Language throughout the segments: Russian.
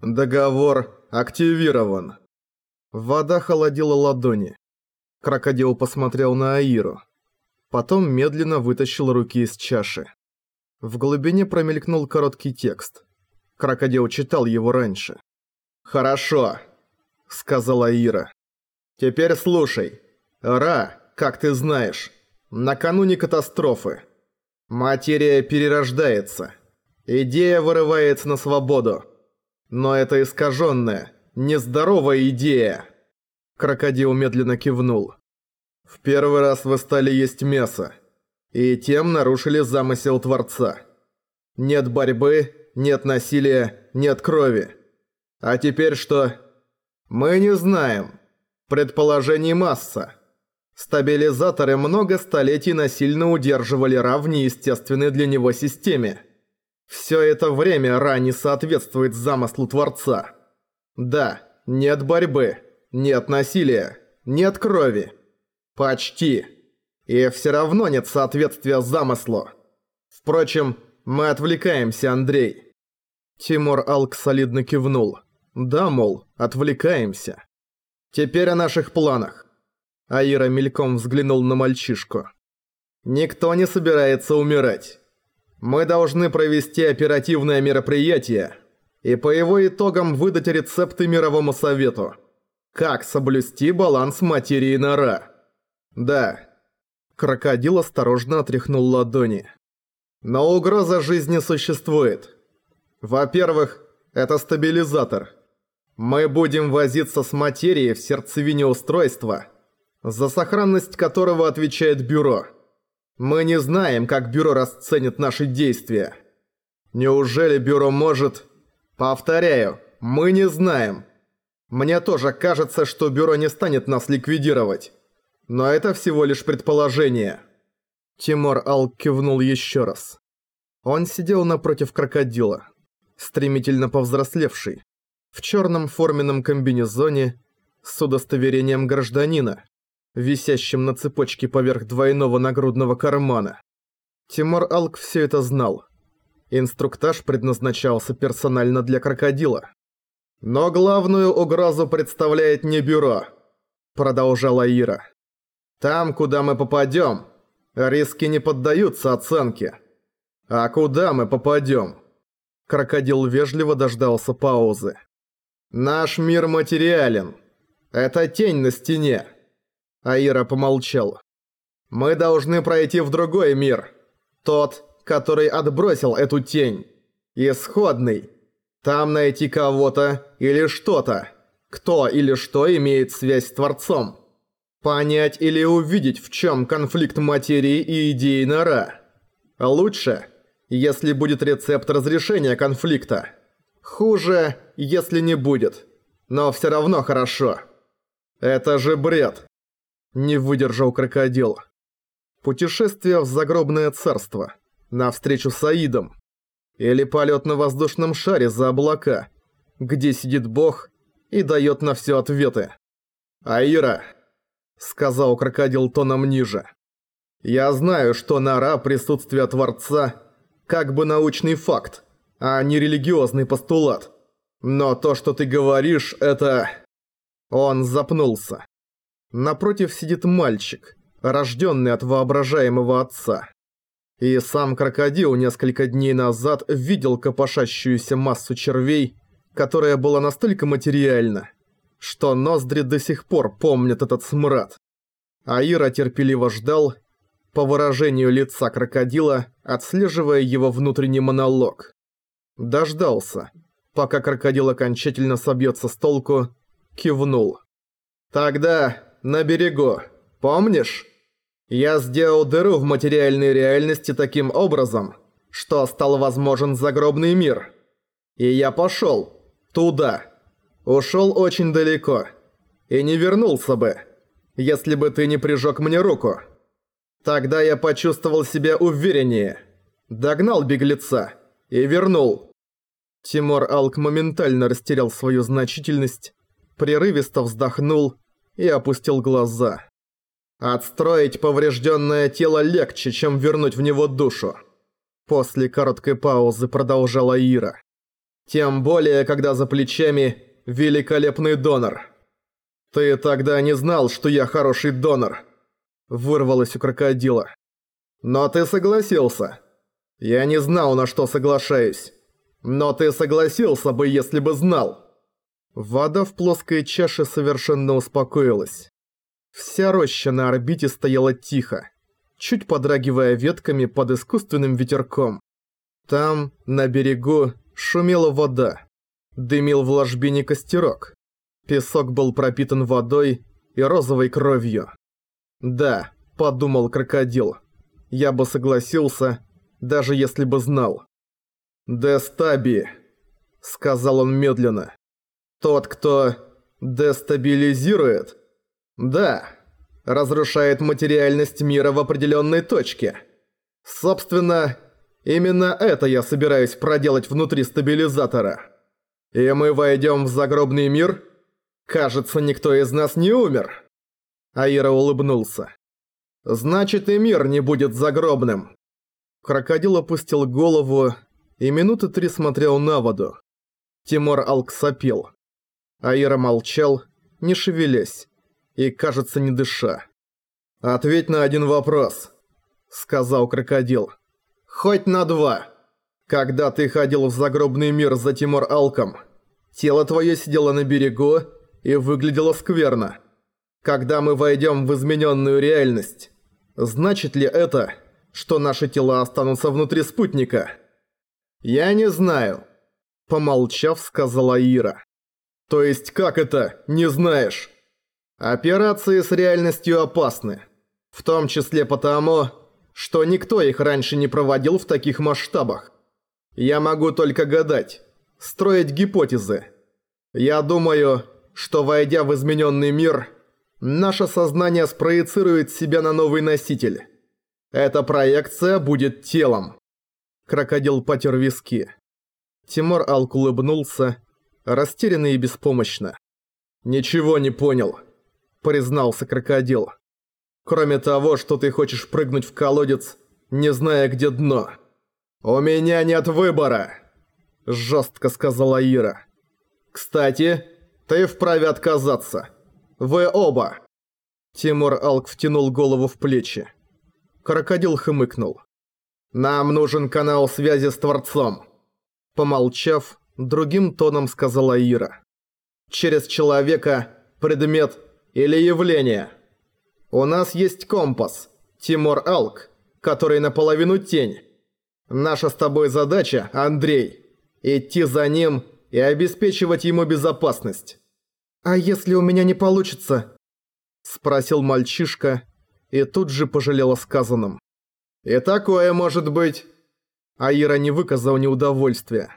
Договор активирован. Вода холодила ладони. Крокодил посмотрел на Аиру. Потом медленно вытащил руки из чаши. В глубине промелькнул короткий текст. Крокодил читал его раньше. «Хорошо», — сказала Ира. «Теперь слушай. Ра, как ты знаешь, накануне катастрофы. Материя перерождается. Идея вырывается на свободу. Но это искаженная, нездоровая идея». Крокодил медленно кивнул. «В первый раз вы стали есть мясо, и тем нарушили замысел Творца. Нет борьбы, нет насилия, нет крови. А теперь что? Мы не знаем. Предположений масса. Стабилизаторы много столетий насильно удерживали Ра в неестественной для него системе. Все это время Ра не соответствует замыслу Творца. Да, нет борьбы, нет насилия, нет крови. Почти. И все равно нет соответствия замыслу. Впрочем, мы отвлекаемся, Андрей. Тимур Алк солидно кивнул. Да, мол, отвлекаемся. Теперь о наших планах. Аира мельком взглянул на мальчишку. Никто не собирается умирать. Мы должны провести оперативное мероприятие и по его итогам выдать рецепты Мировому Совету. Как соблюсти баланс материи нора. Да. Крокодил осторожно отряхнул ладони. Но угроза жизни существует. Во-первых, это стабилизатор. Мы будем возиться с материей в сердцевине устройства, за сохранность которого отвечает бюро. Мы не знаем, как бюро расценит наши действия. Неужели бюро может... Повторяю, мы не знаем. Мне тоже кажется, что бюро не станет нас ликвидировать. Но это всего лишь предположение. Тимур Ал кивнул еще раз. Он сидел напротив крокодила, стремительно повзрослевший, в черном форменном комбинезоне с удостоверением гражданина, висящим на цепочке поверх двойного нагрудного кармана. Тимур Алк все это знал. Инструктаж предназначался персонально для крокодила. «Но главную угрозу представляет не бюро», – продолжала Ира. «Там, куда мы попадем, риски не поддаются оценке. А куда мы попадем?» Крокодил вежливо дождался паузы. «Наш мир материален. Это тень на стене. Аира помолчал. «Мы должны пройти в другой мир. Тот, который отбросил эту тень. Исходный. Там найти кого-то или что-то. Кто или что имеет связь с Творцом. Понять или увидеть, в чем конфликт материи и идеи нора. Лучше, если будет рецепт разрешения конфликта. Хуже, если не будет. Но все равно хорошо. Это же бред. Не выдержал крокодил. Путешествие в загробное царство. Навстречу с Аидом. Или полет на воздушном шаре за облака, где сидит бог и дает на все ответы. «Аира», — сказал крокодил тоном ниже, — «я знаю, что нора присутствие Творца как бы научный факт, а не религиозный постулат. Но то, что ты говоришь, это...» Он запнулся. Напротив сидит мальчик, рожденный от воображаемого отца. И сам крокодил несколько дней назад видел копошащуюся массу червей, которая была настолько материальна, что ноздри до сих пор помнят этот смрад. Аира терпеливо ждал, по выражению лица крокодила, отслеживая его внутренний монолог. Дождался, пока крокодил окончательно собьется с толку, кивнул. «Тогда на берегу. Помнишь? Я сделал дыру в материальной реальности таким образом, что стал возможен загробный мир. И я пошел туда. Ушел очень далеко. И не вернулся бы, если бы ты не прижег мне руку. Тогда я почувствовал себя увереннее. Догнал беглеца и вернул. Тимур Алк моментально растерял свою значительность, прерывисто вздохнул и опустил глаза. «Отстроить поврежденное тело легче, чем вернуть в него душу», после короткой паузы продолжала Ира. Тем более, когда за плечами великолепный донор. Ты тогда не знал, что я хороший донор. Вырвалось у крокодила. Но ты согласился. Я не знал, на что соглашаюсь. Но ты согласился бы, если бы знал. Вода в плоской чаше совершенно успокоилась. Вся роща на орбите стояла тихо, чуть подрагивая ветками под искусственным ветерком. Там, на берегу, шумела вода. Дымил в ложбине костерок. Песок был пропитан водой и розовой кровью. «Да», — подумал крокодил, — «я бы согласился, даже если бы знал». «Дестаби», — сказал он медленно. «Тот, кто дестабилизирует?» «Да, разрушает материальность мира в определенной точке. Собственно, именно это я собираюсь проделать внутри стабилизатора. И мы войдем в загробный мир? Кажется, никто из нас не умер». Аира улыбнулся. «Значит, и мир не будет загробным». Крокодил опустил голову и минуты три смотрел на воду. Тимур Алк сопел. Аира молчал, не шевелясь, и, кажется, не дыша. «Ответь на один вопрос», — сказал крокодил. «Хоть на два. Когда ты ходил в загробный мир за Тимур Алком, тело твое сидело на берегу и выглядело скверно. Когда мы войдем в измененную реальность, значит ли это, что наши тела останутся внутри спутника?» «Я не знаю», — помолчав, сказала Ира. «То есть как это, не знаешь?» Операции с реальностью опасны. В том числе потому, что никто их раньше не проводил в таких масштабах. Я могу только гадать, строить гипотезы. Я думаю, что войдя в измененный мир, наше сознание спроецирует себя на новый носитель. Эта проекция будет телом. Крокодил потер виски. Тимур Алк улыбнулся, растерянно и беспомощно. «Ничего не понял», признался крокодил. «Кроме того, что ты хочешь прыгнуть в колодец, не зная, где дно». «У меня нет выбора», – жестко сказала Ира. «Кстати, ты вправе отказаться. Вы оба». Тимур Алк втянул голову в плечи. Крокодил хмыкнул. «Нам нужен канал связи с Творцом». Помолчав, другим тоном сказала Ира. «Через человека, предмет или явление. У нас есть компас, Тимур Алк, который наполовину тень. Наша с тобой задача, Андрей, идти за ним и обеспечивать ему безопасность. «А если у меня не получится?» – спросил мальчишка и тут же пожалел о сказанном. «И такое может быть...» Аира не выказал неудовольствия.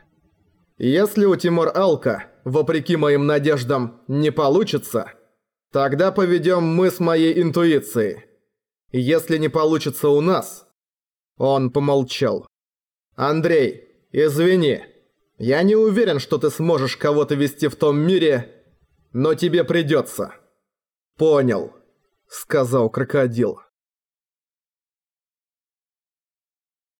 «Если у Тимур Алка, вопреки моим надеждам, не получится...» Тогда поведем мы с моей интуицией. Если не получится у нас...» Он помолчал. «Андрей, извини. Я не уверен, что ты сможешь кого-то вести в том мире, но тебе придется». «Понял», — сказал крокодил.